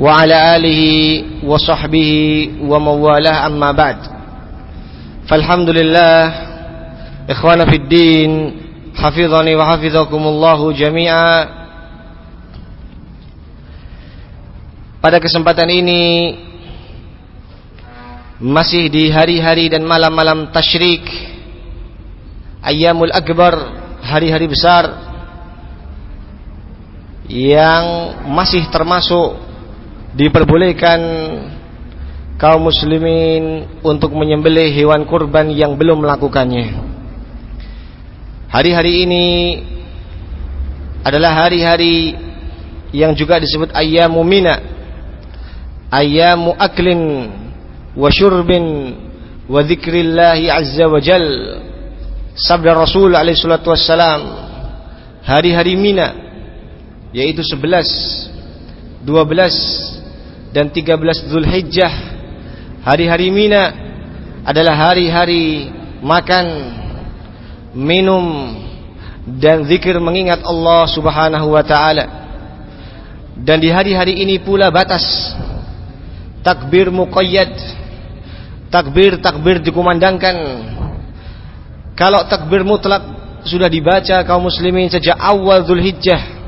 وعلى آله وصحبه ومن والاه أما بعد فالحمد لله إخوانا في الدين حفظني وحفظكم الله جميعا Pada kesempatan ini Masih di hari-hari dan malam-malam tashrik Ayyamul Akbar Hari-hari besar Yang masih termasuk Diperbolehkan Kaum muslimin Untuk menyembelih hewan kurban yang belum melakukannya. Hari-hari ini Adalah hari-hari Yang juga disebut Ayyamu Mina ayamu aklin wa syurbin wa dzikrillahi azza wa jal. Sabda Rasul alaihi salatu wassalam hari-hari Mina yaitu 11 12 dan 13 Zulhijjah. Hari-hari Mina adalah hari-hari makan minum dan zikir mengingat Allah Subhanahu wa taala. Dan di hari-hari ini pula batas. Takbir muqayyad takbir-takbir dikumandangkan. Kalau takbir mutlak sudah dibaca kaum muslimin sejak awal Zulhijjah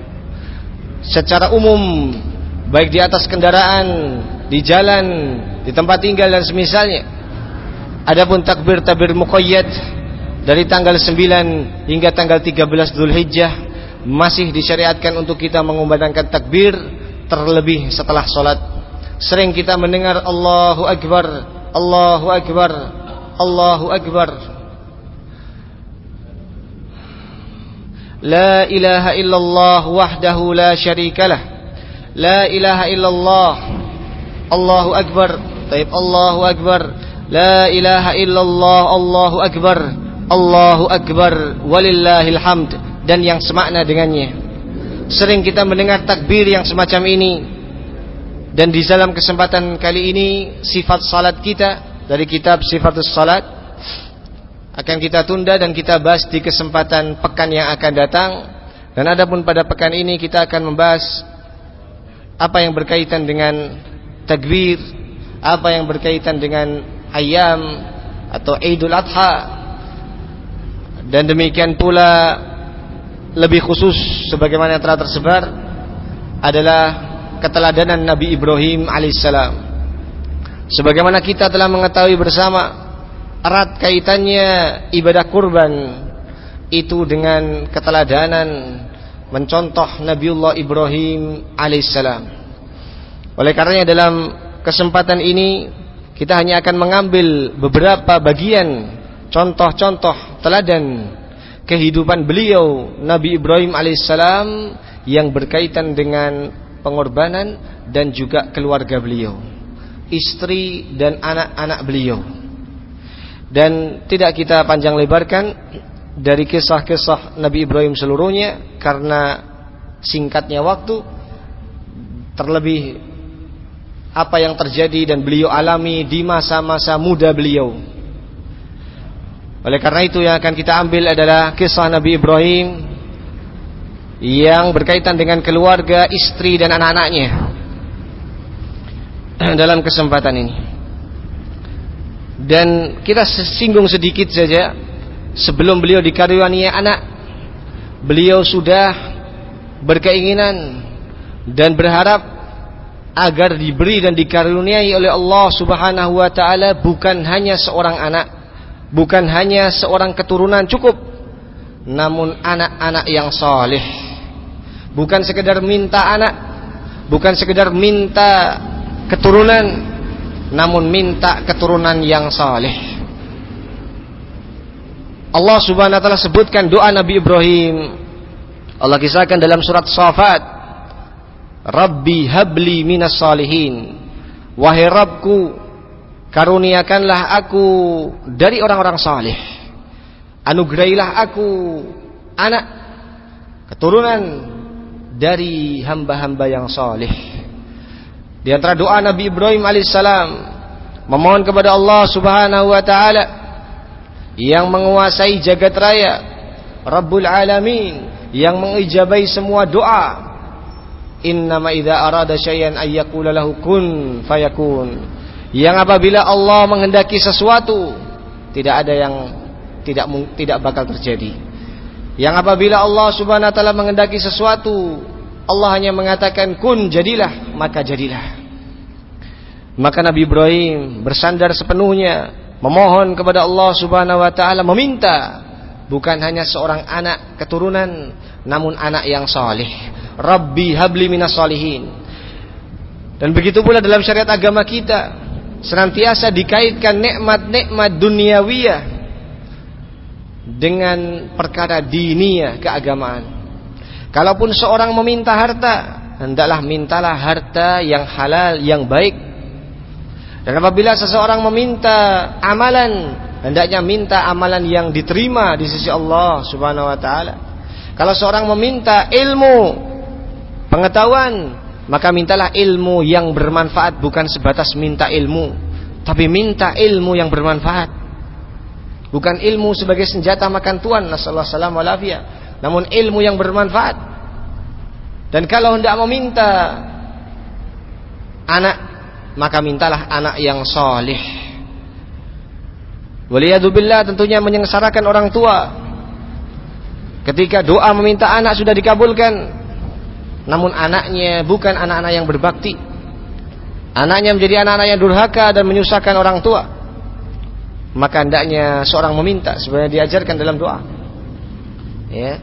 secara umum baik di atas kendaraan di jalan di tempat tinggal dan semisalnya adapun takbir-takbir muqayyad dari tanggal 9 hingga tanggal 13 Zulhijjah masih disyariatkan untuk kita mengumandangkan takbir terlebih setelah sholat Sering kita mendengar Allahu Akbar, Allahu Akbar, Allahu Akbar. La ilaha illallah wahdahu la syarikalah. La ilaha illallah. Allahu Akbar. Taib Allahu Akbar. La ilaha illallah Allahu Akbar. Allahu Akbar walillahil hamd dan yang semakna dengannya. Sering kita mendengar takbir yang semacam ini dan di dalam kesempatan kali ini sifat salat kita dari kitab Sifatus Salat akan kita tunda dan kita bahas di kesempatan pekan yang akan datang. Dan adapun pada pekan ini kita akan membahas apa yang berkaitan dengan takbir, apa yang berkaitan dengan ayam atau Idul Adha. Dan demikian pula lebih khusus sebagaimana yang telah tersebar adalah keteladanan Nabi Ibrahim alaihissalam. Sebagaimana kita telah mengetahui bersama erat kaitannya ibadah kurban itu dengan keteladanan mencontoh Nabiullah Ibrahim alaihissalam. Oleh karenanya dalam kesempatan ini kita hanya akan mengambil beberapa bagian contoh-contoh teladan kehidupan beliau Nabi Ibrahim alaihissalam yang berkaitan dengan pengorbanan dan juga keluarga beliau, istri dan anak-anak beliau. Dan tidak kita panjang lebarkan dari kisah-kisah Nabi Ibrahim seluruhnya karena singkatnya waktu terlebih apa yang terjadi dan beliau alami di masa-masa muda beliau. Oleh karena itu yang akan kita ambil adalah kisah Nabi Ibrahim yang berkaitan dengan keluarga, istri dan anak-anaknya dalam kesempatan ini. Dan kita singgung sedikit saja sebelum beliau dikaruniai anak, beliau sudah berkeinginan dan berharap agar diberi dan dikaruniai oleh Allah Subhanahu wa taala bukan hanya seorang anak, bukan hanya seorang keturunan cukup, namun anak-anak yang saleh bukan sekedar minta anak, bukan sekedar minta keturunan, namun minta keturunan yang saleh. Allah Subhanahu wa taala sebutkan doa Nabi Ibrahim. Allah kisahkan dalam surat Safat Rabbi habli minas salihin. Wahai Rabbku, karuniakanlah aku dari orang-orang saleh. Anugerahilah aku anak keturunan dari hamba-hamba yang saleh. Di antara doa Nabi Ibrahim alaihissalam memohon kepada Allah Subhanahu wa taala yang menguasai jagat raya, Rabbul alamin, yang mengijabai semua doa. Innama idza arada syai'an ayyakula lahu kun fayakun. Yang apabila Allah menghendaki sesuatu tidak ada yang tidak tidak bakal terjadi. Yang apabila Allah Subhanahu wa taala menghendaki sesuatu Allah hanya mengatakan kun jadilah maka jadilah. Maka Nabi Ibrahim bersandar sepenuhnya memohon kepada Allah Subhanahu wa taala meminta bukan hanya seorang anak keturunan namun anak yang saleh Rabbi habli minas salihin. Dan begitu pula dalam syariat agama kita senantiasa dikaitkan nikmat-nikmat duniawiyah dengan perkara diniyah keagamaan. Kalaupun seorang meminta harta, hendaklah mintalah harta yang halal, yang baik. Dan apabila seseorang meminta amalan, hendaknya minta amalan yang diterima di sisi Allah Subhanahu wa taala. Kalau seorang meminta ilmu, pengetahuan maka mintalah ilmu yang bermanfaat bukan sebatas minta ilmu tapi minta ilmu yang bermanfaat. Bukan ilmu sebagai senjata makan tuan nasallahu salam walafiyah namun ilmu yang bermanfaat. Dan kalau hendak meminta anak maka mintalah anak yang soleh Waliyadubillah tentunya menyengsarakan orang tua ketika doa meminta anak sudah dikabulkan namun anaknya bukan anak-anak yang berbakti. Anaknya menjadi anak-anak yang durhaka dan menyusahkan orang tua. Maka hendaknya seorang meminta sebenarnya diajarkan dalam doa. Ya.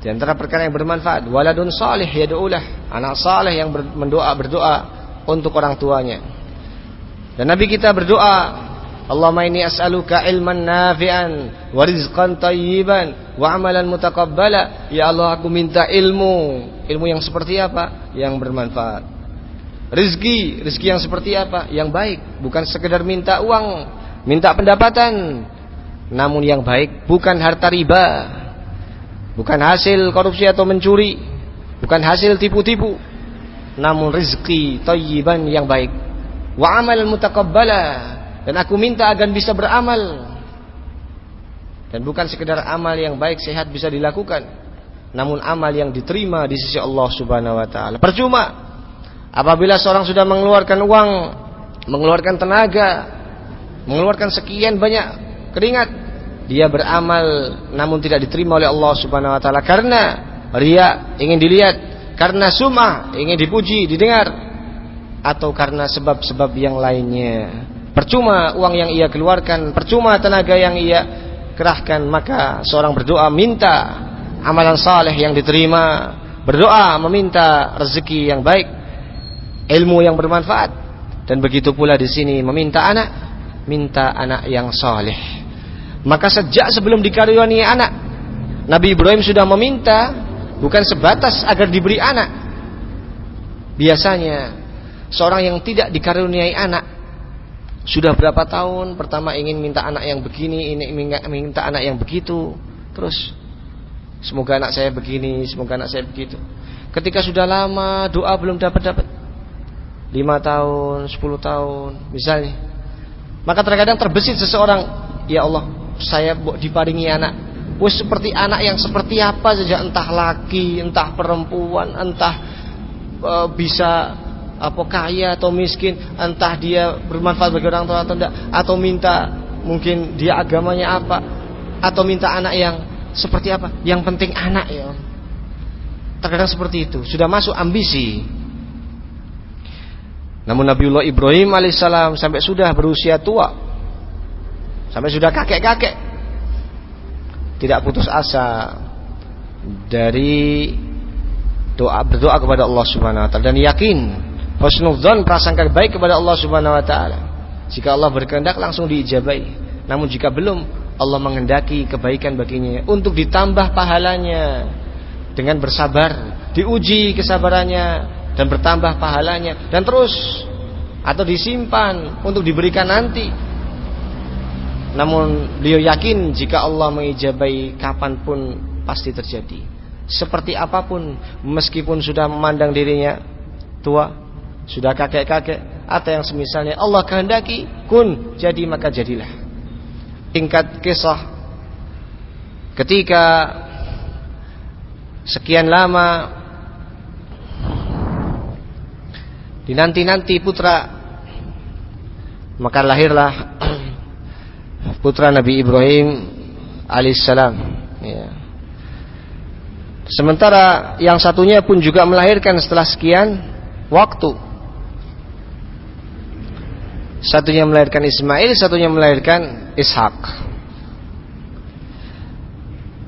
Di antara perkara yang bermanfaat, waladun salih yad'ulah, anak saleh yang berdoa berdoa untuk orang tuanya. Dan Nabi kita berdoa Allahumma inni as'aluka ilman nafi'an wa rizqan tayyiban wa amalan mutaqabbala. Ya Allah aku minta ilmu. Ilmu yang seperti apa? Yang bermanfaat. Rizki, rizki yang seperti apa? Yang baik, bukan sekedar minta uang, minta pendapatan. Namun yang baik, bukan harta riba. Bukan hasil korupsi atau mencuri, bukan hasil tipu-tipu. Namun rizki tayyiban yang baik. Wa amalan mutaqabbala dan aku minta agar bisa beramal. Dan bukan sekedar amal yang baik sehat bisa dilakukan, namun amal yang diterima di sisi Allah Subhanahu wa taala. Percuma apabila seorang sudah mengeluarkan uang, mengeluarkan tenaga, mengeluarkan sekian banyak keringat, dia beramal namun tidak diterima oleh Allah Subhanahu wa taala karena ria ingin dilihat, karena sumah ingin dipuji, didengar atau karena sebab-sebab yang lainnya. Percuma uang yang ia keluarkan, percuma tenaga yang ia kerahkan, maka seorang berdoa minta amalan saleh yang diterima, berdoa meminta rezeki yang baik, ilmu yang bermanfaat, dan begitu pula di sini meminta anak, minta anak yang saleh. Maka sejak sebelum dikaruniai anak, Nabi Ibrahim sudah meminta bukan sebatas agar diberi anak. Biasanya seorang yang tidak dikaruniai anak sudah berapa tahun pertama ingin minta anak yang begini, ini minta anak yang begitu. Terus semoga anak saya begini, semoga anak saya begitu. Ketika sudah lama doa belum dapat-dapat. lima tahun, sepuluh tahun misalnya. Maka terkadang terbesit seseorang, ya Allah, saya diparingi anak. Wes seperti anak yang seperti apa saja entah laki, entah perempuan, entah uh, bisa apa kaya atau miskin, entah dia bermanfaat bagi orang tua atau tidak, atau minta mungkin dia agamanya apa, atau minta anak yang seperti apa. Yang penting anak ya. Terkadang seperti itu, sudah masuk ambisi. Namun Nabiullah Ibrahim alaihissalam sampai sudah berusia tua, sampai sudah kakek-kakek, tidak putus asa dari doa berdoa kepada Allah Subhanahu wa taala dan yakin husnudzon prasangka baik kepada Allah Subhanahu wa taala. Jika Allah berkehendak langsung diijabai. Namun jika belum, Allah mengendaki kebaikan baginya untuk ditambah pahalanya dengan bersabar, diuji kesabarannya dan bertambah pahalanya dan terus atau disimpan untuk diberikan nanti. Namun beliau yakin jika Allah mengijabai kapan pun pasti terjadi. Seperti apa pun meskipun sudah memandang dirinya tua, sudah kakek-kakek atau yang semisalnya Allah kehendaki kun jadi maka jadilah. Tingkat kisah ketika sekian lama dinanti-nanti putra maka lahirlah putra Nabi Ibrahim alaihissalam. Ya. sementara yang satunya pun juga melahirkan setelah sekian waktu. Satunya melahirkan Ismail satunya melahirkan Ishak.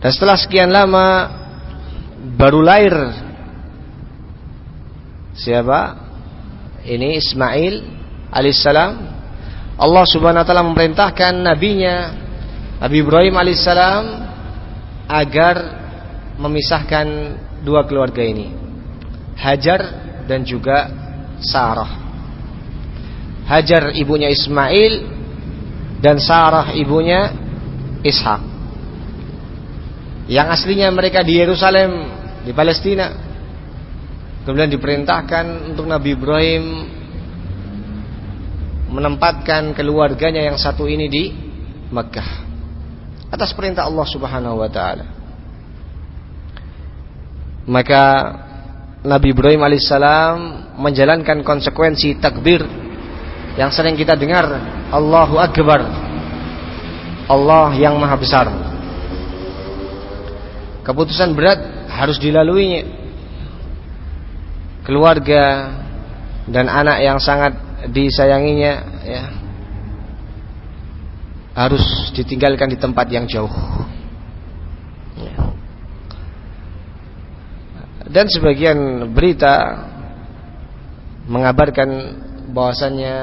Dan setelah sekian lama baru lahir siapa? Ini Ismail alaihissalam Allah subhanahu wa taala memerintahkan nabinya Nabi Ibrahim alaihissalam agar memisahkan dua keluarga ini Hajar dan juga Sarah. Hajar ibunya Ismail dan Sarah ibunya Ishak. Yang aslinya mereka di Yerusalem di Palestina. Kemudian diperintahkan untuk Nabi Ibrahim menempatkan keluarganya yang satu ini di Mekah. Atas perintah Allah Subhanahu wa taala. Maka Nabi Ibrahim alaihissalam menjalankan konsekuensi takbir yang sering kita dengar Allahu Akbar. Allah yang maha besar. Keputusan berat harus dilaluinya keluarga dan anak yang sangat disayanginya ya harus ditinggalkan di tempat yang jauh ya. dan sebagian berita mengabarkan bahwasannya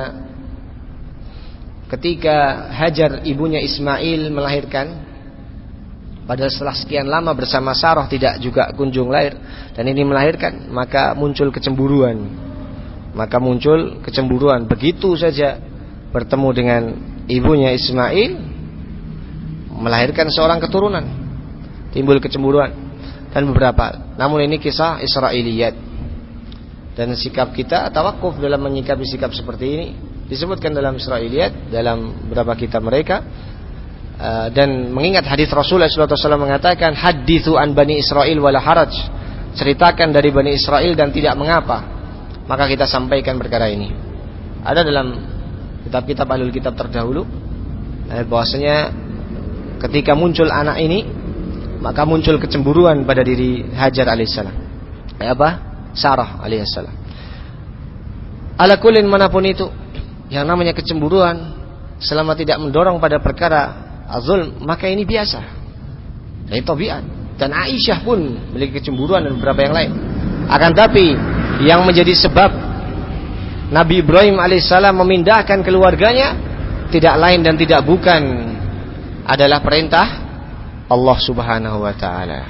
ketika Hajar ibunya Ismail melahirkan pada setelah sekian lama bersama Sarah tidak juga kunjung lahir dan ini melahirkan, maka muncul kecemburuan. Maka muncul kecemburuan. Begitu saja bertemu dengan ibunya Ismail melahirkan seorang keturunan. Timbul kecemburuan dan beberapa. Namun ini kisah Israiliyat. Dan sikap kita tawakuf dalam menyikapi sikap seperti ini disebutkan dalam Israiliyat dalam beberapa kitab mereka Eh, dan mengingat hadis Rasulullah SAW mengatakan hadithu an bani Israel wala haraj ceritakan dari bani Israel dan tidak mengapa maka kita sampaikan perkara ini. Ada dalam kitab-kitab alul kitab terdahulu eh, bahwasanya ketika muncul anak ini maka muncul kecemburuan pada diri Hajar alaihissalam eh, apa? Sarah alaihissalam ala kulin mana pun itu yang namanya kecemburuan selama tidak mendorong pada perkara azul maka ini biasa. Dari tabiat dan Aisyah pun memiliki kecemburuan dan beberapa yang lain. Akan tapi yang menjadi sebab Nabi Ibrahim alaihissalam memindahkan keluarganya tidak lain dan tidak bukan adalah perintah Allah subhanahu wa ta'ala.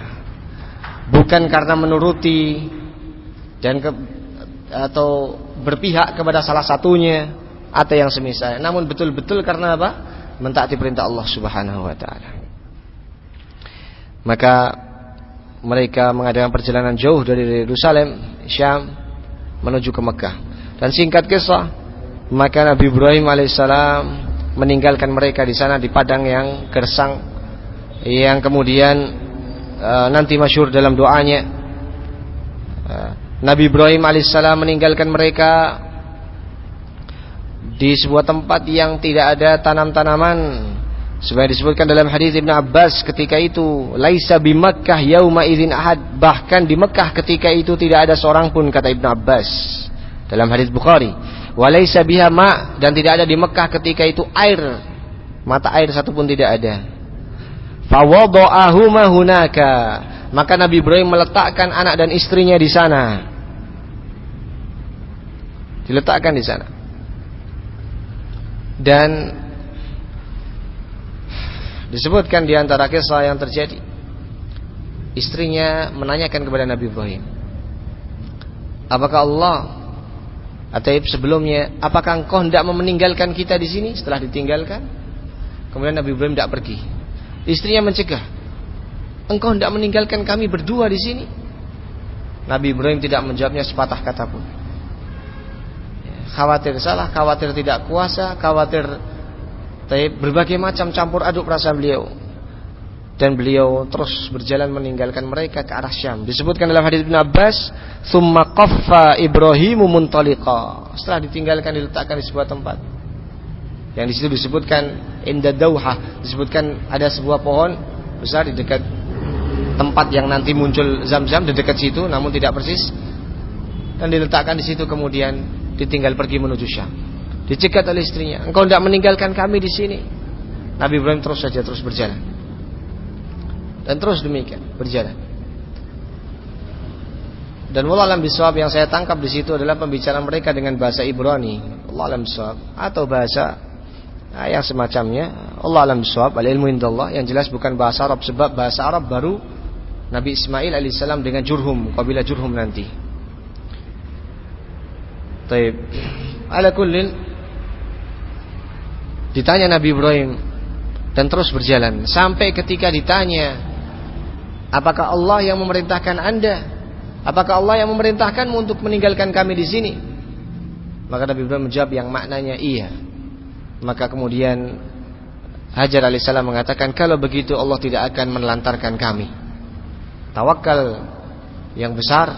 Bukan karena menuruti dan ke, atau berpihak kepada salah satunya atau yang semisal. Namun betul-betul karena apa? Mentaati perintah Allah Subhanahu wa taala. Maka mereka mengadakan perjalanan jauh dari Yerusalem, Syam menuju ke Mekah. Dan singkat kisah, maka Nabi Ibrahim alaihissalam meninggalkan mereka di sana di padang yang gersang yang kemudian uh, nanti masyur dalam doanya uh, Nabi Ibrahim alaihissalam meninggalkan mereka di sebuah tempat yang tidak ada tanam-tanaman sebagaimana disebutkan dalam hadis Ibnu Abbas ketika itu laisa bi Makkah yauma idzin ahad. Bahkan di Mekah ketika itu tidak ada seorang pun kata Ibnu Abbas. Dalam hadis Bukhari walaisa biha ma dan tidak ada di Mekah ketika itu air. Mata air satu pun tidak ada. Fawada'ahuma hunaka. Maka Nabi Ibrahim meletakkan anak dan istrinya di sana. Diletakkan di sana. Dan disebutkan di antara kisah yang terjadi istrinya menanyakan kepada Nabi Ibrahim Apakah Allah atau sebelumnya apakah engkau hendak meninggalkan kita di sini setelah ditinggalkan? Kemudian Nabi Ibrahim tidak pergi. Istrinya mencegah. Engkau hendak meninggalkan kami berdua di sini? Nabi Ibrahim tidak menjawabnya sepatah kata pun. Khawatir salah, khawatir tidak kuasa, khawatir berbagai macam campur aduk perasaan beliau dan beliau terus berjalan meninggalkan mereka ke arah Syam. Disebutkan dalam hadis Ibn Abbas, "Tsumma qaffa Ibrahimu muntaliqa." Setelah ditinggalkan diletakkan di sebuah tempat. Yang di situ disebutkan inda dauha, disebutkan ada sebuah pohon besar di dekat tempat yang nanti muncul Zam-Zam di dekat situ namun tidak persis. Dan diletakkan di situ kemudian ditinggal pergi menuju Syam. Dicegat oleh istrinya, "Engkau tidak meninggalkan kami di sini." Nabi Ibrahim terus saja terus berjalan. Dan terus demikian berjalan. Dan Allah alam bisawab yang saya tangkap di situ adalah pembicaraan mereka dengan bahasa Ibrani. Allah alam bisawab atau bahasa nah, yang semacamnya. Allah alam bisawab. Al ilmu indallah yang jelas bukan bahasa Arab sebab bahasa Arab baru Nabi Ismail alaihissalam dengan Jurhum, kabilah Jurhum nanti. Taib. Ala kullin ditanya Nabi Ibrahim dan terus berjalan sampai ketika ditanya Apakah Allah yang memerintahkan Anda? Apakah Allah yang memerintahkanmu untuk meninggalkan kami di sini? Maka Nabi Ibrahim menjawab yang maknanya iya. Maka kemudian Hajar alaihissalam mengatakan kalau begitu Allah tidak akan menelantarkan kami. Tawakal yang besar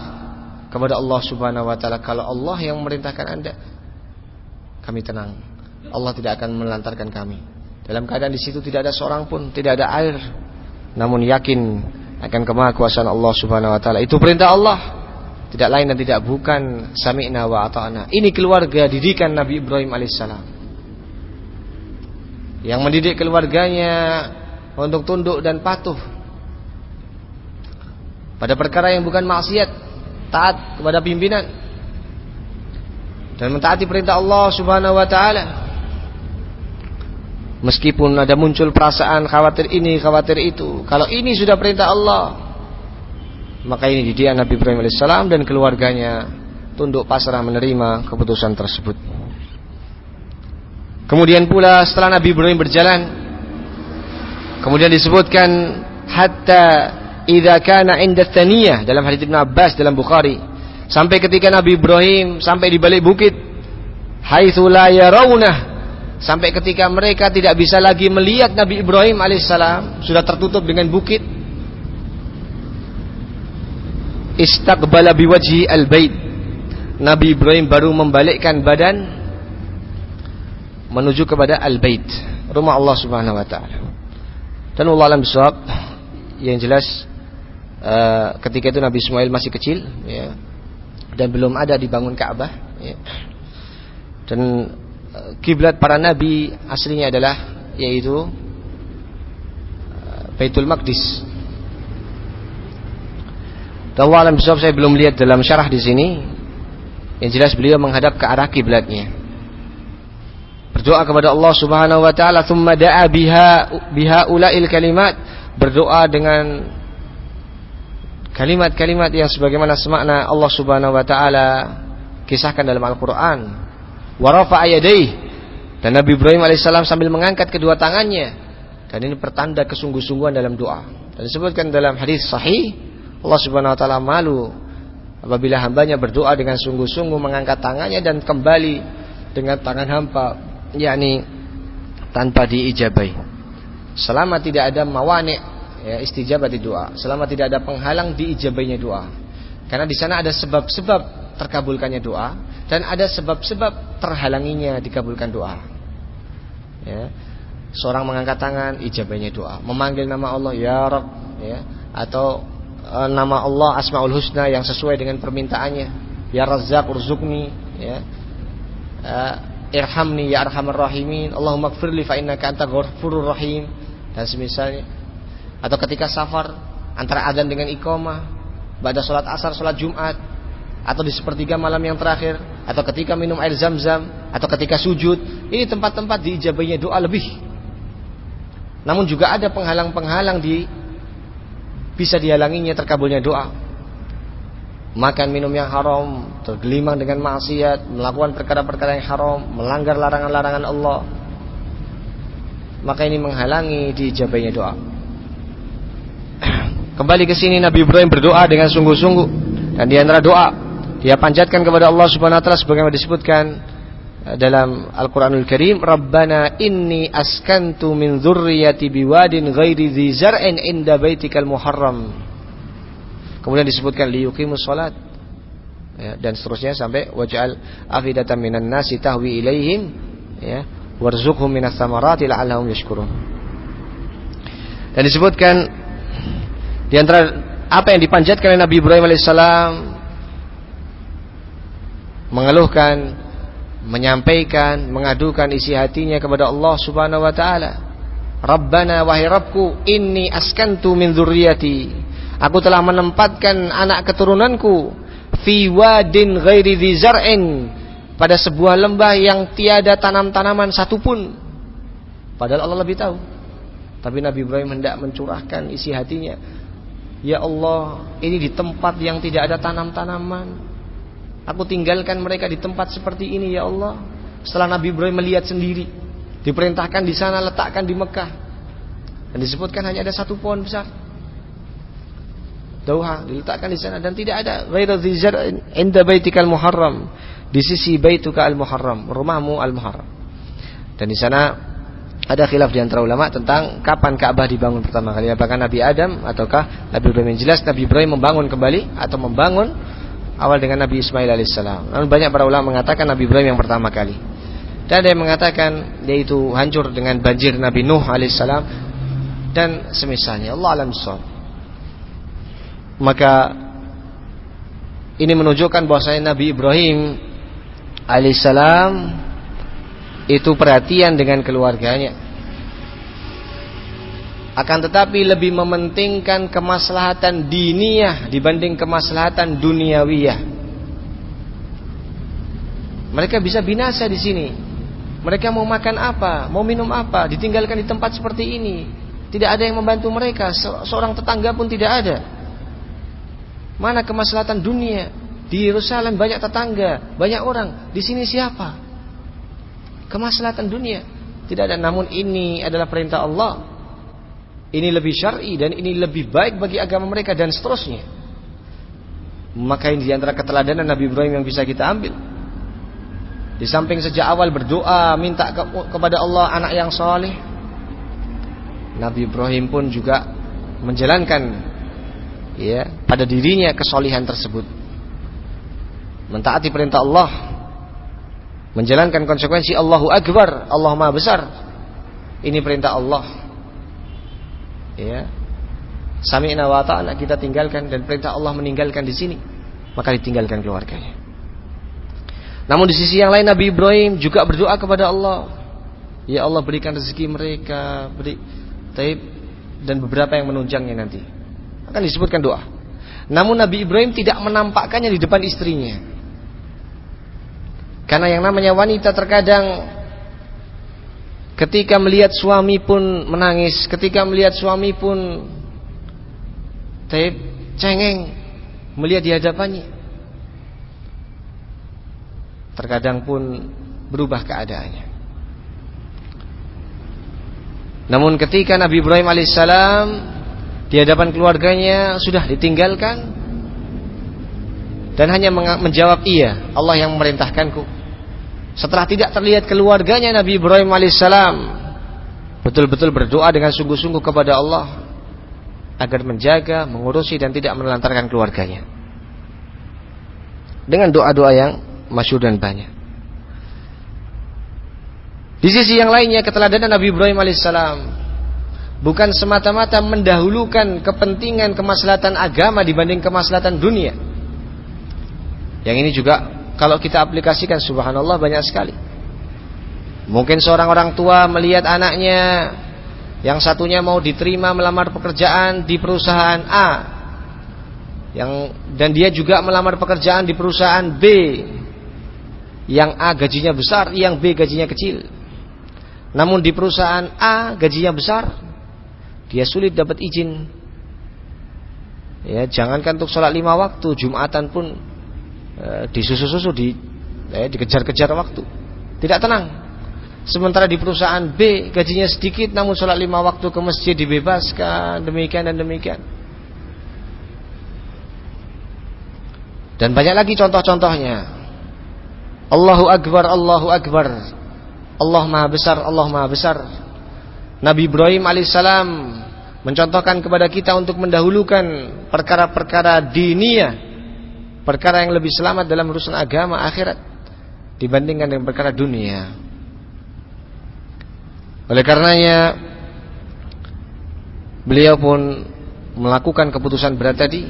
kepada Allah Subhanahu wa taala kalau Allah yang memerintahkan Anda kami tenang. Allah tidak akan menelantarkan kami. Dalam keadaan di situ tidak ada seorang pun, tidak ada air. Namun yakin akan kemahakuasaan Allah Subhanahu wa taala. Itu perintah Allah. Tidak lain dan tidak bukan sami'na wa ata'na. Ini keluarga didikan Nabi Ibrahim alaihissalam. Yang mendidik keluarganya untuk tunduk dan patuh pada perkara yang bukan maksiat, taat kepada pimpinan dan mentaati perintah Allah Subhanahu wa taala. Meskipun ada muncul perasaan khawatir ini, khawatir itu. Kalau ini sudah perintah Allah, maka ini dia Nabi Ibrahim AS dan keluarganya tunduk pasrah menerima keputusan tersebut. Kemudian pula setelah Nabi Ibrahim berjalan, kemudian disebutkan hatta idza kana inda thaniyah dalam hadits Ibnu Abbas dalam Bukhari sampai ketika Nabi Ibrahim sampai di balik bukit haitsu la yarawnah sampai ketika mereka tidak bisa lagi melihat Nabi Ibrahim alaihissalam sudah tertutup dengan bukit. Istaqbala biwajhi al-bait Nabi Ibrahim baru membalikkan badan menuju kepada al-bait rumah Allah Subhanahu wa taala. Dan Allah alam bisawab yang jelas uh, ketika itu Nabi Ismail masih kecil ya dan belum ada dibangun Ka'bah ya. dan kiblat para nabi aslinya adalah yaitu uh, Baitul Maqdis. Tahu alam sebab saya belum lihat dalam syarah di sini. Yang jelas beliau menghadap ke arah kiblatnya. Berdoa kepada Allah Subhanahu wa taala, "Tsumma da'a biha biha ulail kalimat." Berdoa dengan kalimat-kalimat yang sebagaimana semakna Allah Subhanahu wa taala kisahkan dalam Al-Qur'an warafa ayadai dan Nabi Ibrahim alaihissalam sambil mengangkat kedua tangannya. Dan ini pertanda kesungguh-sungguhan dalam doa. Dan disebutkan dalam hadis sahih Allah subhanahu wa taala malu apabila hambanya berdoa dengan sungguh-sungguh mengangkat tangannya dan kembali dengan tangan hampa yakni tanpa diijabai. Selama tidak ada mawani ya istijabah di doa. Selama tidak ada penghalang diijabainya doa. Karena di sana ada sebab-sebab terkabulkannya doa dan ada sebab-sebab terhalanginya dikabulkan doa. Ya. Seorang mengangkat tangan, ijabahnya doa. Memanggil nama Allah, Ya Rabb, ya. atau e, nama Allah Asmaul Husna yang sesuai dengan permintaannya. Ya Razzaq urzukni, ya. E, irhamni ya arhamar rahimin. Allahumma gfirli fa innaka anta ghafurur rahim dan semisalnya. Atau ketika safar antara adzan dengan iqamah, pada salat asar, salat Jumat, atau di sepertiga malam yang terakhir atau ketika minum air zam-zam atau ketika sujud ini tempat-tempat diijabahnya doa lebih. Namun juga ada penghalang-penghalang di bisa dihalanginya terkabulnya doa. Makan minum yang haram, tergelimang dengan maksiat, melakukan perkara-perkara yang haram, melanggar larangan-larangan Allah, maka ini menghalangi dijabainya doa. Kembali ke sini Nabi Ibrahim berdoa dengan sungguh-sungguh. Dan di antara doa dia panjatkan kepada Allah Subhanahu wa taala sebagaimana disebutkan eh, dalam Al-Qur'anul Karim, "Rabbana inni askantu min dzurriyyati biwadin ghairi dzi zar'in inda baitikal muharram." Kemudian disebutkan liyuqimus salat ya, dan seterusnya sampai waj'al afidatan minan nasi tahwi ilaihim ya warzuqhum minas samarati la'allahum yashkurun. Dan disebutkan di antara apa yang dipanjatkan oleh Nabi Ibrahim alaihissalam mengeluhkan, menyampaikan, mengadukan isi hatinya kepada Allah Subhanahu wa taala. Rabbana wahai Rabbku, inni askantu min dzurriyyati Aku telah menempatkan anak keturunanku fi wadin ghairi dzar'in pada sebuah lembah yang tiada tanam-tanaman satupun. Padahal Allah lebih tahu. Tapi Nabi Ibrahim hendak mencurahkan isi hatinya. Ya Allah, ini di tempat yang tidak ada tanam-tanaman. Aku tinggalkan mereka di tempat seperti ini ya Allah. Setelah Nabi Ibrahim melihat sendiri, diperintahkan di sana letakkan di Mekah. Dan disebutkan hanya ada satu pohon besar. Dauha diletakkan di sana dan tidak ada ghairu dzar inda baitikal muharram di sisi baituka al muharram rumahmu al muharram dan di sana ada khilaf di antara ulama tentang kapan Ka'bah dibangun pertama kali apakah Nabi Adam ataukah Nabi Ibrahim yang jelas Nabi Ibrahim membangun kembali atau membangun awal dengan Nabi Ismail alaihissalam. Namun banyak para ulama mengatakan Nabi Ibrahim yang pertama kali. Dan ada yang mengatakan yaitu hancur dengan banjir Nabi Nuh alaihissalam dan semisalnya. Allah alam sahab maka ini menunjukkan bahwasanya Nabi Ibrahim alaihissalam itu perhatian dengan keluarganya. Akan tetapi lebih mementingkan kemaslahatan diniyah dibanding kemaslahatan duniawiyah. Mereka bisa binasa di sini. Mereka mau makan apa, mau minum apa, ditinggalkan di tempat seperti ini. Tidak ada yang membantu mereka, seorang tetangga pun tidak ada. Mana kemaslahatan dunia? Di Yerusalem banyak tetangga, banyak orang. Di sini siapa? Kemaslahatan dunia. Tidak ada. Namun ini adalah perintah Allah. Ini lebih syar'i dan ini lebih baik bagi agama mereka dan seterusnya. Maka ini di antara keteladanan Nabi Ibrahim yang bisa kita ambil. Di samping sejak awal berdoa minta ke, kepada Allah anak yang soleh. Nabi Ibrahim pun juga menjalankan ya pada dirinya kesolihan tersebut mentaati perintah Allah menjalankan konsekuensi Allahu Akbar Allah Maha Besar ini perintah Allah ya sami'na wa ta'ala kita tinggalkan dan perintah Allah meninggalkan di sini maka ditinggalkan keluarganya namun di sisi yang lain Nabi Ibrahim juga berdoa kepada Allah ya Allah berikan rezeki mereka beri taib dan beberapa yang menunjangnya nanti akan disebutkan doa. Namun Nabi Ibrahim tidak menampakkannya di depan istrinya. Karena yang namanya wanita terkadang ketika melihat suami pun menangis, ketika melihat suami pun taib cengeng melihat di hadapannya. Terkadang pun berubah keadaannya. Namun ketika Nabi Ibrahim alaihissalam di hadapan keluarganya sudah ditinggalkan dan hanya menjawab iya Allah yang memerintahkanku setelah tidak terlihat keluarganya Nabi Ibrahim alaihissalam betul-betul berdoa dengan sungguh-sungguh kepada Allah agar menjaga, mengurusi dan tidak menelantarkan keluarganya dengan doa-doa yang masyur dan banyak di sisi yang lainnya keteladanan Nabi Ibrahim alaihissalam bukan semata-mata mendahulukan kepentingan kemaslahatan agama dibanding kemaslahatan dunia. Yang ini juga kalau kita aplikasikan subhanallah banyak sekali. Mungkin seorang orang tua melihat anaknya yang satunya mau diterima melamar pekerjaan di perusahaan A yang dan dia juga melamar pekerjaan di perusahaan B yang A gajinya besar, yang B gajinya kecil. Namun di perusahaan A gajinya besar, dia sulit dapat izin Ya, jangankan untuk sholat lima waktu, jumatan pun e, disusu-susu di eh, dikejar-kejar waktu. Tidak tenang. Sementara di perusahaan B gajinya sedikit namun sholat lima waktu ke masjid dibebaskan demikian dan demikian. Dan banyak lagi contoh-contohnya. Allahu Akbar, Allahu Akbar. Allah Maha Besar, Allah Maha Besar. Nabi Ibrahim alaihissalam mencontohkan kepada kita untuk mendahulukan perkara-perkara dinia, perkara yang lebih selamat dalam urusan agama akhirat dibandingkan dengan perkara dunia. Oleh karenanya beliau pun melakukan keputusan berat tadi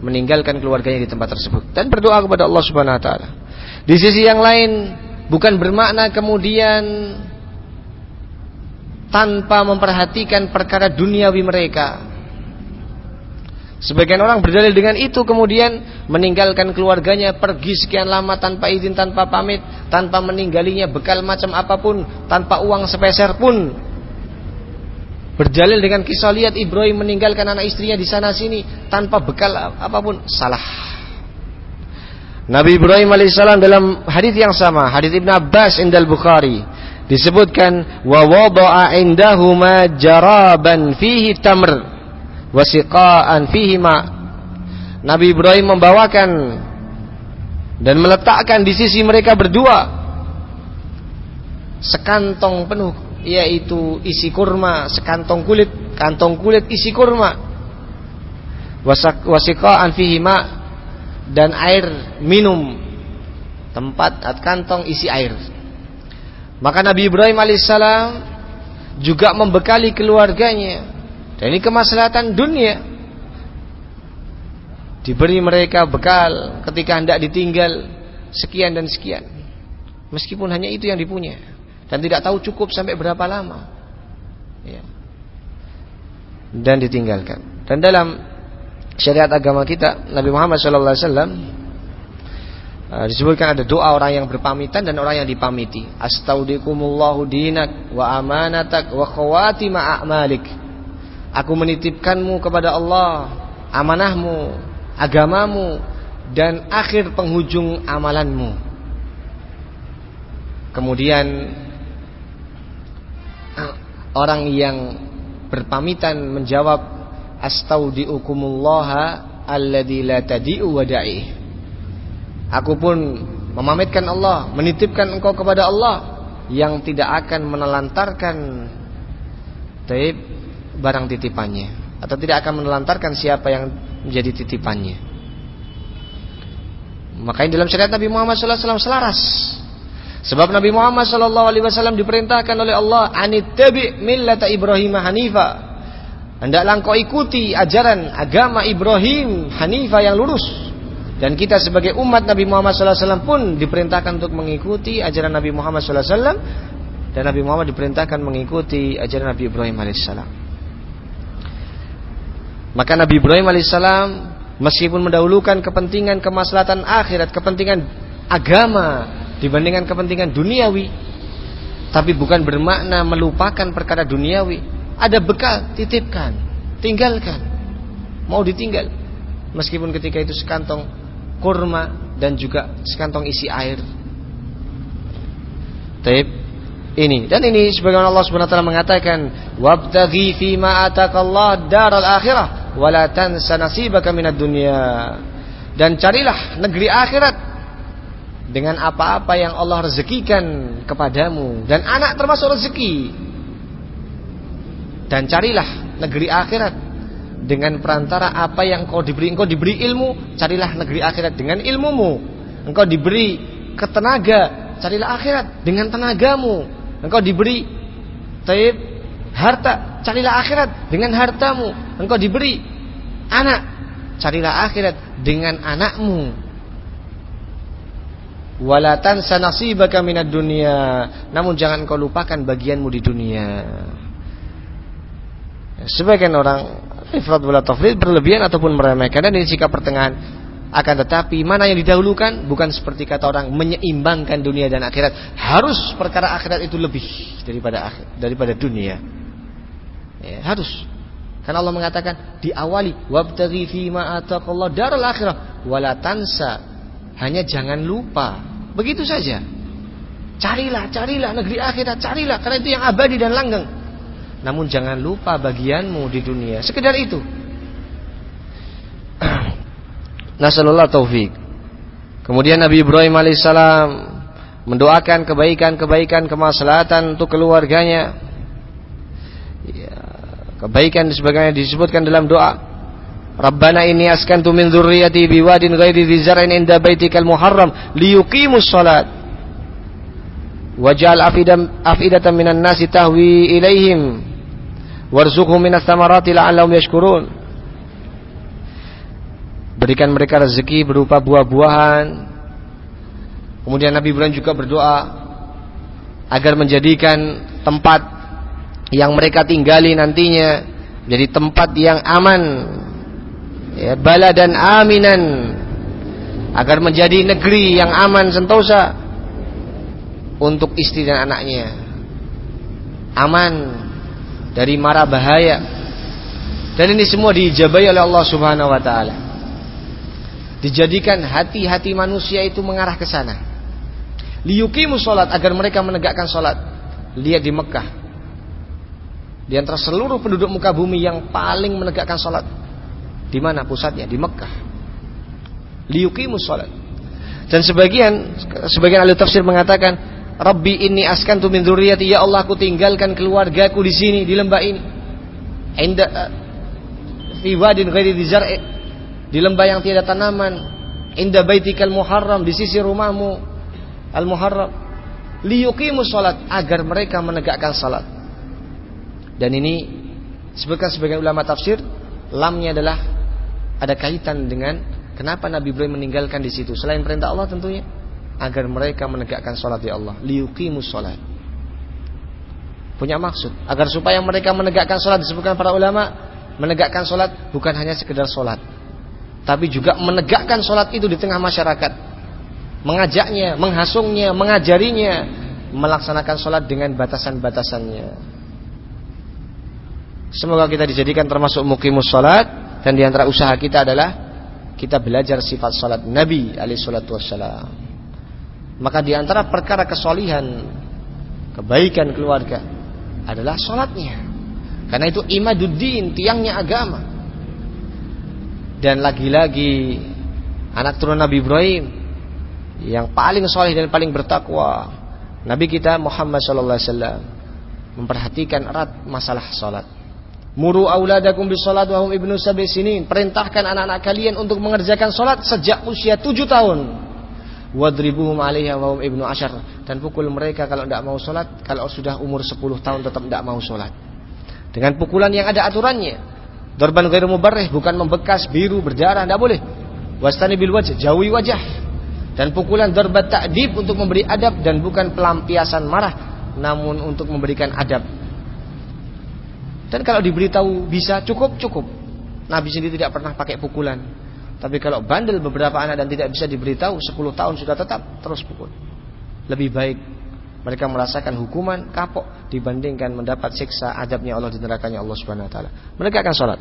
meninggalkan keluarganya di tempat tersebut dan berdoa kepada Allah Subhanahu wa taala. Di sisi yang lain bukan bermakna kemudian tanpa memperhatikan perkara duniawi mereka. Sebagian orang berdalil dengan itu kemudian meninggalkan keluarganya pergi sekian lama tanpa izin, tanpa pamit, tanpa meninggalnya bekal macam apa pun, tanpa uang sepeser pun. Berdalil dengan kisah lihat Ibrahim meninggalkan anak istrinya di sana sini tanpa bekal apa pun, salah. Nabi Ibrahim alaihissalam dalam hadis yang sama, hadis Ibn Abbas indal Bukhari, disebutkan wa wada'a indahuma jaraban fihi tamr wa siqaan fihi ma Nabi Ibrahim membawakan dan meletakkan di sisi mereka berdua sekantong penuh yaitu isi kurma sekantong kulit kantong kulit isi kurma. Wasiqaan fihi ma dan air minum tempat atau kantong isi air. Maka Nabi Ibrahim alaihissalam juga membekali keluarganya. Dan ini kemaslahatan dunia. Diberi mereka bekal ketika hendak ditinggal sekian dan sekian. Meskipun hanya itu yang dipunya. Dan tidak tahu cukup sampai berapa lama. Ya. Dan ditinggalkan. Dan dalam syariat agama kita Nabi Muhammad SAW Uh, disebutkan ada doa orang yang berpamitan dan orang yang dipamiti. Astaudikumullahu dinak wa amanatak wa khawatima a'malik. Aku menitipkanmu kepada Allah amanahmu, agamamu dan akhir penghujung amalanmu. Kemudian orang yang berpamitan menjawab astaudikumullah alladzi la tadi'u wada'i Aku pun memamitkan Allah, menitipkan engkau kepada Allah yang tidak akan menelantarkan taib barang titipannya atau tidak akan menelantarkan siapa yang menjadi titipannya. Makanya dalam syariat Nabi Muhammad SAW selaras. Sebab Nabi Muhammad SAW diperintahkan oleh Allah anittabi millata Ibrahim Hanifa. Hendaklah engkau ikuti ajaran agama Ibrahim Hanifa yang lurus. Dan kita sebagai umat Nabi Muhammad SAW pun diperintahkan untuk mengikuti ajaran Nabi Muhammad SAW dan Nabi Muhammad diperintahkan mengikuti ajaran Nabi Ibrahim AS. Maka Nabi Ibrahim AS meskipun mendahulukan kepentingan kemaslahatan akhirat, kepentingan agama dibandingkan kepentingan duniawi, tapi bukan bermakna melupakan perkara duniawi. Ada bekal, titipkan, tinggalkan. Mau ditinggal, meskipun ketika itu sekantong kurma dan juga sekantong isi air. Taib ini dan ini sebagaimana Allah Subhanahu wa taala mengatakan wabtaghi fi ma atakallah daral akhirah wala tansa nasibaka dunya. Dan carilah negeri akhirat dengan apa-apa yang Allah rezekikan kepadamu. Dan anak termasuk rezeki. Dan carilah negeri akhirat dengan perantara apa yang engkau diberi. Engkau diberi ilmu carilah negeri akhirat dengan ilmumu. Engkau diberi ketenaga carilah akhirat dengan tenagamu. Engkau diberi taib harta carilah akhirat dengan hartamu. Engkau diberi anak. Carilah akhirat dengan anakmu. Walatan sanasibaka minad dunia namun jangan engkau lupakan bagianmu di dunia. Sebagian orang ifrat wala tafrid berlebihan ataupun meremehkan. Dan ini sikap pertengahan. Akan tetapi mana yang didahulukan? Bukan seperti kata orang menyeimbangkan dunia dan akhirat. Harus perkara akhirat itu lebih daripada daripada dunia ya, harus Karena Allah mengatakan diawali wabtaghi fi ma ataqallahu daral akhirah wala tansa. Hanya jangan lupa. Begitu saja. Carilah, carilah negeri akhirat, carilah karena itu yang abadi dan langgeng. Namun jangan lupa bagianmu di dunia. Sekedar itu. Nasallallahu taufik. Kemudian Nabi Ibrahim alaihissalam mendoakan kebaikan-kebaikan kemaslahatan untuk keluarganya. Kebaikan sebagainya disebutkan dalam doa. Rabbana inni askantu min dzurriyyati biwadin ghairi dzi zar'in inda baitikal muharram liyuqimus shalat. Waj'al afidam afidatan minan nasi tahwi ilaihim warzuqhum minas thamarati la'allahum yashkurun. Berikan mereka rezeki berupa buah-buahan Kemudian Nabi Ibrahim juga berdoa agar menjadikan tempat yang mereka tinggali nantinya jadi tempat yang aman ya, bala dan aminan agar menjadi negeri yang aman sentosa untuk istri dan anaknya. Aman dari mara bahaya. Dan ini semua diijabai oleh Allah Subhanahu wa taala. Dijadikan hati-hati manusia itu mengarah ke sana. Liyukimu sholat agar mereka menegakkan sholat lihat di Mekah di antara seluruh penduduk muka bumi yang paling menegakkan sholat di mana pusatnya? Di Mekah liyukimu sholat. Dan sebagian sebagian ahli tafsir mengatakan Rabbi ini askan tu min dzurriyyati ya Allah aku tinggalkan keluargaku di sini di lembah ini. Inda fi wadin ghairi di lembah yang tiada tanaman. Inda baitikal muharram di sisi rumahmu. Al-Muharram. Liyuqimu salat agar mereka menegakkan salat. Dan ini sebutkan sebagian ulama tafsir lamnya adalah ada kaitan dengan kenapa Nabi Ibrahim meninggalkan di situ selain perintah Allah tentunya agar mereka menegakkan salat ya Allah liyuqimu salat. Punya maksud agar supaya mereka menegakkan salat disebutkan para ulama menegakkan salat bukan hanya sekedar salat tapi juga menegakkan salat itu di tengah masyarakat mengajaknya, menghasungnya, mengajarinya melaksanakan sholat dengan batasan-batasannya. Semoga kita dijadikan termasuk mukimus sholat dan di antara usaha kita adalah kita belajar sifat sholat Nabi alaihi salatu wassalam. Maka di antara perkara kesolihan, kebaikan keluarga adalah sholatnya. Karena itu imaduddin, tiangnya agama. Dan lagi-lagi anak turun Nabi Ibrahim yang paling soleh dan paling bertakwa Nabi kita Muhammad sallallahu alaihi wasallam memperhatikan erat masalah salat. Muru auladakum bis salat wa hum ibnu sab'i sinin. Perintahkan anak-anak kalian untuk mengerjakan salat sejak usia tujuh tahun. Wadribuhum 'alaiha wa hum ibnu asyar dan pukul mereka kalau tidak mau salat, kalau sudah umur 10 tahun tetap tidak mau salat. Dengan pukulan yang ada aturannya. Dorban ghairu mubarrih bukan membekas biru berdarah, tidak boleh. Wastani bil wajh, jauhi wajah dan pukulan darbat ta'dib untuk memberi adab dan bukan pelampiasan marah namun untuk memberikan adab. Dan kalau diberitahu bisa cukup cukup. Nabi sendiri tidak pernah pakai pukulan. Tapi kalau bandel beberapa anak dan tidak bisa diberitahu 10 tahun sudah tetap terus pukul. Lebih baik mereka merasakan hukuman kapok dibandingkan mendapat siksa adabnya Allah di nerakanya Allah Subhanahu wa taala. Mereka akan salat.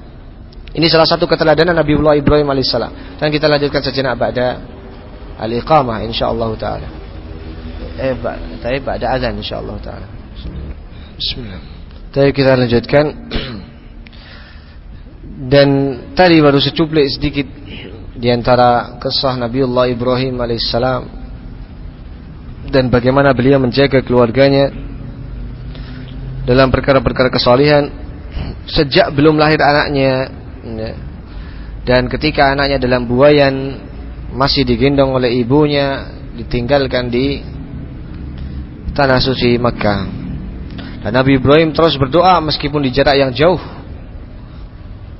Ini salah satu keteladanan Nabi Ibrahim alaihissalam. Dan kita lanjutkan sejenak pada al-iqamah insyaallah taala. Eh, tapi pada azan insyaallah taala. Bismillah. Tapi kita lanjutkan dan tadi baru secuplik sedikit di antara kisah Nabiullah Ibrahim alaihissalam dan bagaimana beliau menjaga keluarganya dalam perkara-perkara kesalihan sejak belum lahir anaknya ya. dan ketika anaknya dalam buayan masih digendong oleh ibunya ditinggalkan di tanah suci Makkah. Dan Nabi Ibrahim terus berdoa meskipun di jarak yang jauh.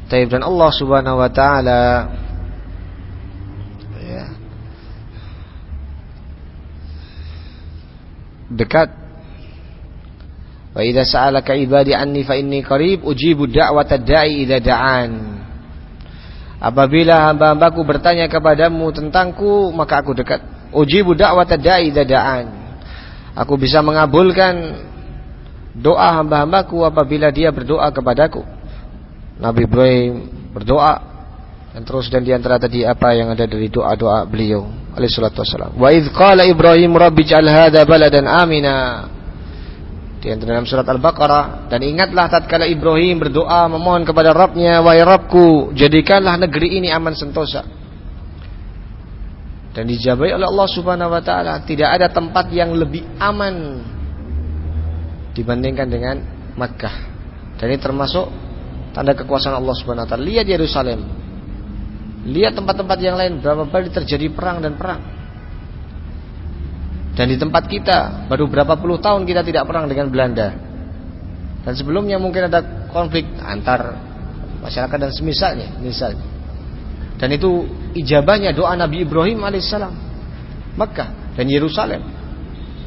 Taib dan Allah Subhanahu wa taala ya, dekat. Wa idza sa'alaka ibadi anni fa inni qarib ujibu da'watad da'i idza da'an. Apabila hamba-hambaku bertanya kepadamu tentangku, maka aku dekat. Ujibu da'wat da'i dada'an. Aku bisa mengabulkan doa hamba-hambaku apabila dia berdoa kepadaku. Nabi Ibrahim berdoa dan terus dan di antara tadi apa yang ada dari doa-doa beliau alaihi salatu wasalam. Wa idz qala Ibrahim rabbi ij'al hadha baladan amina. Di antara dalam surat Al-Baqarah dan ingatlah tatkala Ibrahim berdoa memohon kepada Rabbnya wahai Rabbku jadikanlah negeri ini aman sentosa. Dan dijabai oleh Allah Subhanahu wa taala, tidak ada tempat yang lebih aman dibandingkan dengan Makkah. Dan ini termasuk tanda kekuasaan Allah Subhanahu wa taala. Lihat Yerusalem. Lihat tempat-tempat yang lain berapa kali terjadi perang dan perang. Dan di tempat kita baru berapa puluh tahun kita tidak perang dengan Belanda. Dan sebelumnya mungkin ada konflik antar masyarakat dan semisalnya, misalnya. Dan itu ijabahnya doa Nabi Ibrahim alaihissalam. Mekah dan Yerusalem.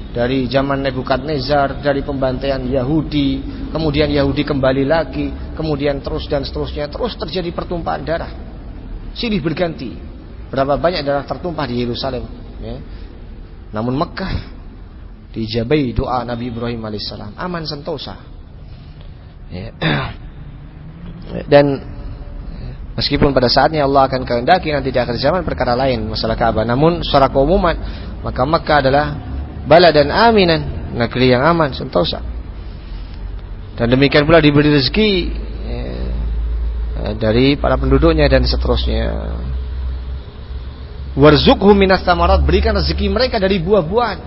Dari zaman Nebukadnezar, dari pembantaian Yahudi, kemudian Yahudi kembali lagi, kemudian terus dan seterusnya, terus terjadi pertumpahan darah. Silih berganti. Berapa banyak darah tertumpah di Yerusalem. Ya. Namun Mekah dijabai doa Nabi Ibrahim alaihissalam aman sentosa. Ya. Dan meskipun pada saatnya Allah akan kehendaki nanti di akhir zaman perkara lain masalah Ka'bah. Namun secara keumuman maka Mekah adalah bala dan aminan negeri yang aman sentosa. Dan demikian pula diberi rezeki ya, dari para penduduknya dan seterusnya. Warzukhu minas tamarat berikan rezeki mereka dari buah-buahan.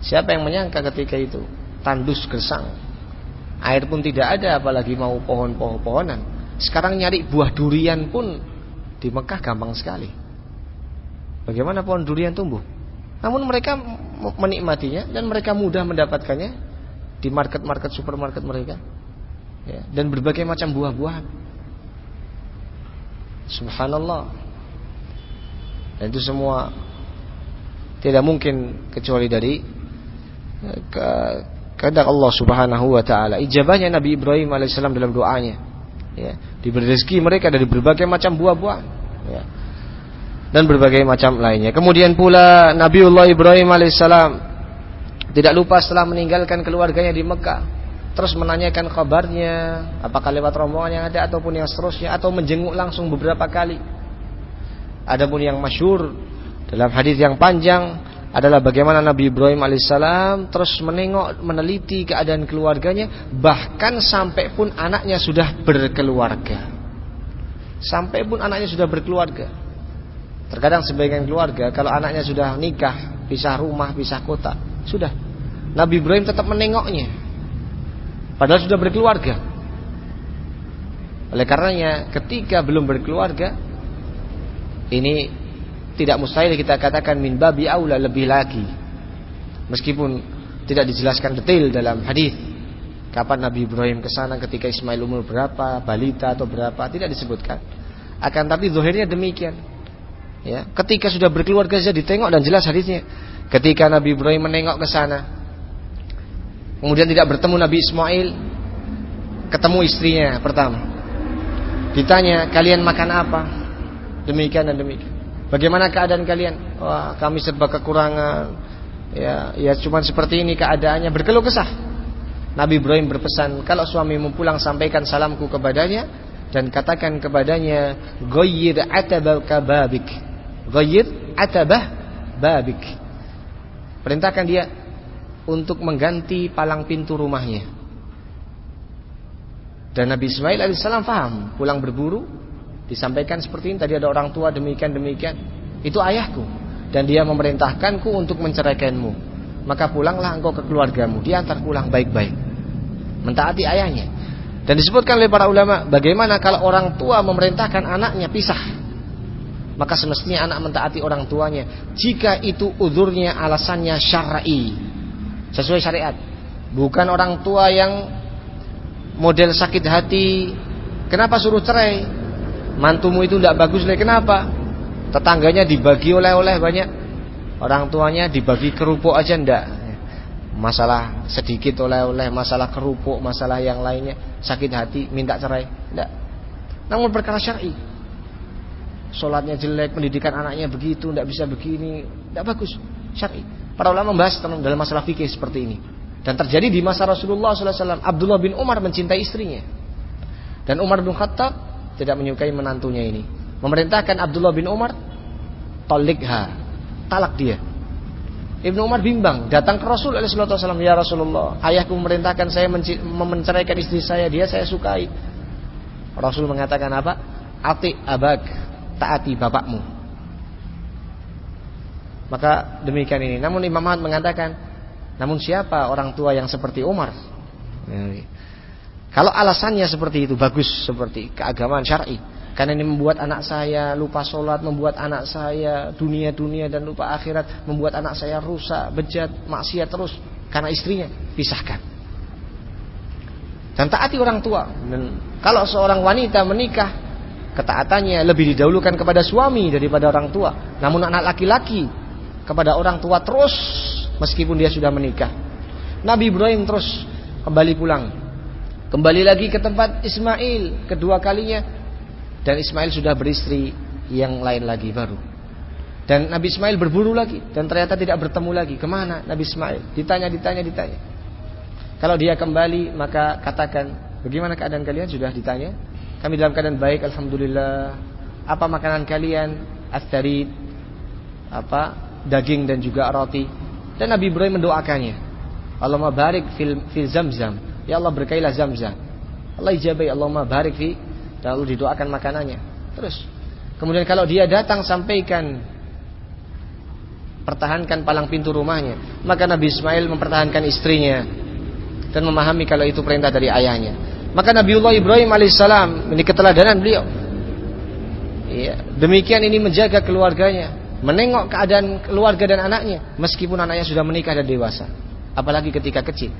Siapa yang menyangka ketika itu tandus gersang. Air pun tidak ada apalagi mau pohon-pohonan. Sekarang nyari buah durian pun di Mekah gampang sekali. Bagaimana pohon durian tumbuh? Namun mereka menikmatinya dan mereka mudah mendapatkannya di market-market supermarket mereka. Ya, dan berbagai macam buah-buahan. Subhanallah. Dan itu semua tidak mungkin kecuali dari eh, ke, kehendak Allah Subhanahu wa taala. Ijabahnya Nabi Ibrahim alaihissalam dalam doanya. Ya, diberi rezeki mereka dari berbagai macam buah-buahan. Ya. Dan berbagai macam lainnya. Kemudian pula Nabiullah Ibrahim alaihissalam tidak lupa setelah meninggalkan keluarganya di Mekah terus menanyakan kabarnya apakah lewat rombongan yang ada ataupun yang seterusnya atau menjenguk langsung beberapa kali Adapun yang masyur dalam hadis yang panjang adalah bagaimana Nabi Ibrahim alaihissalam terus menengok, meneliti keadaan keluarganya, bahkan sampai pun anaknya sudah berkeluarga. Sampai pun anaknya sudah berkeluarga. Terkadang sebagian keluarga kalau anaknya sudah nikah, pisah rumah, pisah kota, sudah. Nabi Ibrahim tetap menengoknya. Padahal sudah berkeluarga. Oleh karenanya ketika belum berkeluarga ini tidak mustahil kita katakan min babi aula lebih lagi. Meskipun tidak dijelaskan detail dalam hadis kapan Nabi Ibrahim ke sana ketika Ismail umur berapa, balita atau berapa, tidak disebutkan. Akan tapi zahirnya demikian. Ya, ketika sudah berkeluarga saja ditengok dan jelas hadisnya. Ketika Nabi Ibrahim menengok ke sana, kemudian tidak bertemu Nabi Ismail, ketemu istrinya pertama. Ditanya, kalian makan apa? demikian dan demikian. Bagaimana keadaan kalian? Wah, kami serba kekurangan. Ya, ya cuman seperti ini keadaannya berkeluh kesah. Nabi Ibrahim berpesan, kalau suamimu pulang sampaikan salamku kepadanya dan katakan kepadanya, "Ghayyir atabaka babik." Ghayyir atabah babik. Perintahkan dia untuk mengganti palang pintu rumahnya. Dan Nabi Ismail alaihissalam faham, pulang berburu Disampaikan seperti ini tadi ada orang tua demikian demikian. Itu ayahku dan dia memerintahkanku untuk menceraikanmu. Maka pulanglah engkau ke keluargamu. Dia antar pulang baik-baik. Mentaati ayahnya. Dan disebutkan oleh para ulama bagaimana kalau orang tua memerintahkan anaknya pisah. Maka semestinya anak mentaati orang tuanya. Jika itu uzurnya alasannya syar'i. Sesuai syariat. Bukan orang tua yang model sakit hati. Kenapa suruh cerai? mantumu itu tidak bagus lagi kenapa? Tetangganya dibagi oleh-oleh banyak. Orang tuanya dibagi kerupuk aja ndak. Masalah sedikit oleh-oleh masalah kerupuk masalah yang lainnya. Sakit hati minta cerai. Ndak. Namun perkara syar'i sholatnya jelek pendidikan anaknya begitu ndak bisa begini ndak bagus syar'i para ulama membahas dalam masalah fikih seperti ini dan terjadi di masa Rasulullah SAW Abdullah bin Umar mencintai istrinya Dan Umar bin Khattab tidak menyukai menantunya ini. Memerintahkan Abdullah bin Umar, tolikha, talak dia. Ibnu Umar bimbang, datang ke Rasul SAW, ya Rasulullah, ayahku memerintahkan saya menceraikan istri saya, dia saya sukai. Rasul mengatakan apa? Ati abak, taati bapakmu. Maka demikian ini. Namun Imam Ahmad mengatakan, namun siapa orang tua yang seperti Umar? Kalau alasannya seperti itu bagus seperti keagamaan syar'i. Karena ini membuat anak saya lupa sholat, membuat anak saya dunia-dunia dan lupa akhirat, membuat anak saya rusak, bejat, maksiat terus karena istrinya. Pisahkan. Dan taati orang tua. Dan kalau seorang wanita menikah, ketaatannya lebih didahulukan kepada suami daripada orang tua. Namun anak laki-laki kepada orang tua terus meskipun dia sudah menikah. Nabi Ibrahim terus kembali pulang. Kembali lagi ke tempat Ismail kedua kalinya dan Ismail sudah beristri yang lain lagi baru. Dan Nabi Ismail berburu lagi dan ternyata tidak bertemu lagi. Ke mana Nabi Ismail? Ditanya, ditanya, ditanya. Kalau dia kembali maka katakan, bagaimana keadaan kalian? Sudah ditanya. Kami dalam keadaan baik, alhamdulillah. Apa makanan kalian? Astarid, apa daging dan juga roti. Dan Nabi Ibrahim mendoakannya. Allahumma barik fil, fil zamzam. Ya Allah berkailah zamzam. Allah ijabai Allahumma barik fi lalu didoakan makanannya. Terus kemudian kalau dia datang sampaikan pertahankan palang pintu rumahnya, maka Nabi Ismail mempertahankan istrinya dan memahami kalau itu perintah dari ayahnya. Maka Nabiullah Ibrahim alaihissalam ini keteladanan beliau. Ya, demikian ini menjaga keluarganya, menengok keadaan keluarga dan anaknya meskipun anaknya sudah menikah dan dewasa, apalagi ketika kecil.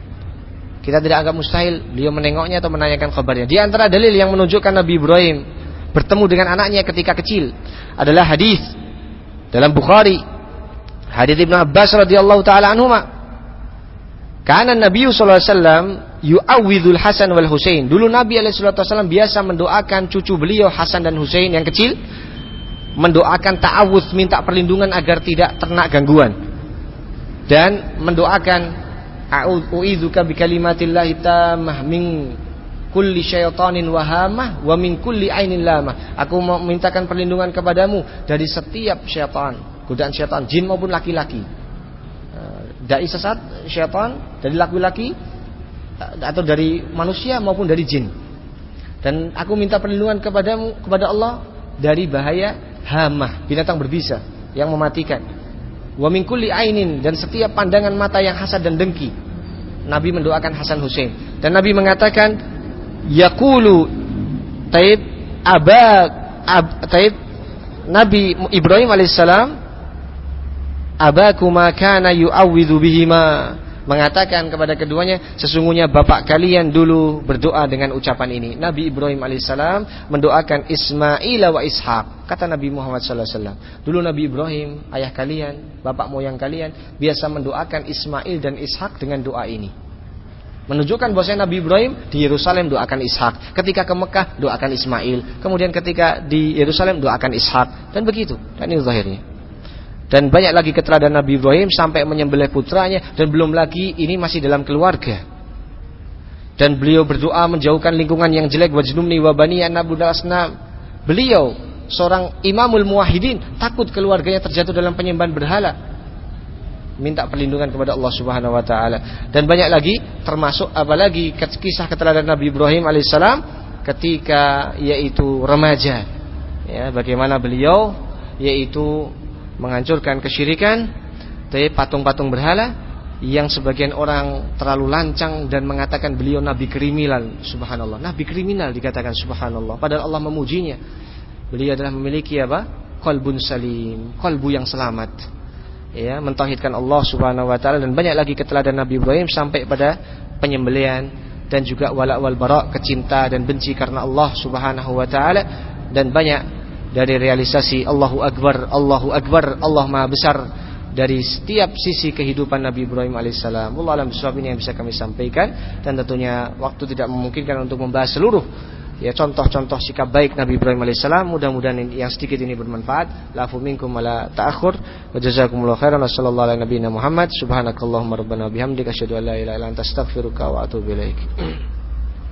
Kita tidak anggap mustahil beliau menengoknya atau menanyakan kabarnya. Di antara dalil yang menunjukkan Nabi Ibrahim bertemu dengan anaknya ketika kecil adalah hadis dalam Bukhari. Hadis Ibnu Abbas radhiyallahu taala anhuma. Karena Nabi sallallahu alaihi wasallam Hasan wal Husain. Dulu Nabi wasallam biasa mendoakan cucu beliau Hasan dan Husain yang kecil mendoakan ta'awudz minta perlindungan agar tidak ternak gangguan dan mendoakan A'udzuka bi kalimatillahi tammah min kulli syaitanin wahamah wa min kulli ainin lamah. Aku mau mintakan perlindungan kepadamu dari setiap syaitan, godaan syaitan jin maupun laki-laki. Dai sesat syaitan dari laki-laki atau dari manusia maupun dari jin. Dan aku minta perlindungan kepadamu kepada Allah dari bahaya hamah, binatang berbisa yang mematikan wa min kulli ainin dan setiap pandangan mata yang hasad dan dengki. Nabi mendoakan Hasan Hussein dan Nabi mengatakan yaqulu taib aba ab, taib Nabi Ibrahim alaihissalam abakuma kana yu'awwidhu bihima. Mengatakan kepada keduanya sesungguhnya bapak kalian dulu berdoa dengan ucapan ini. Nabi Ibrahim alaihissalam mendoakan Ismail wa Ishak kata Nabi Muhammad sallallahu alaihi wasallam dulu Nabi Ibrahim ayah kalian bapak moyang kalian biasa mendoakan Ismail dan Ishak dengan doa ini. Menunjukkan bahwa Nabi Ibrahim di Yerusalem doakan Ishak ketika ke Mekah doakan Ismail. Kemudian ketika di Yerusalem doakan Ishak dan begitu. Dan ini zahirnya dan banyak lagi keteladanan Nabi Ibrahim sampai menyembelih putranya dan belum lagi ini masih dalam keluarga. Dan beliau berdoa menjauhkan lingkungan yang jelek wajnumni wa bani. Beliau seorang imamul muwahhidin takut keluarganya terjatuh dalam penyembahan berhala. Minta perlindungan kepada Allah Subhanahu wa taala. Dan banyak lagi termasuk apalagi kisah keteladanan Nabi Ibrahim alaihissalam ketika yaitu remaja. Ya, bagaimana beliau yaitu menghancurkan kesyirikan dari patung-patung berhala yang sebagian orang terlalu lancang dan mengatakan beliau nabi kriminal subhanallah. Nabi kriminal dikatakan subhanallah padahal Allah memujinya. Beliau adalah memiliki apa? Kolbun salim kolbu yang selamat. Ya mentauhidkan Allah subhanahu wa taala dan banyak lagi keteladanan Nabi Ibrahim sampai pada penyembelian dan juga wala wal bara kecinta dan benci karena Allah subhanahu wa taala dan banyak dari realisasi Allahu Akbar, Allahu Akbar, Allah Maha Besar dari setiap sisi kehidupan Nabi Ibrahim alaihissalam. Allah alam ini yang bisa kami sampaikan dan tentunya waktu tidak memungkinkan untuk membahas seluruh ya contoh-contoh sikap baik Nabi Ibrahim alaihissalam. Mudah-mudahan yang sedikit ini bermanfaat. Lafu minkum ala ta'akhur wa jazakumullahu khairan wa sallallahu ala nabiyina Muhammad subhanakallahumma rabbana bihamdika asyhadu an la ilaha illa anta astaghfiruka wa atubu ilaik.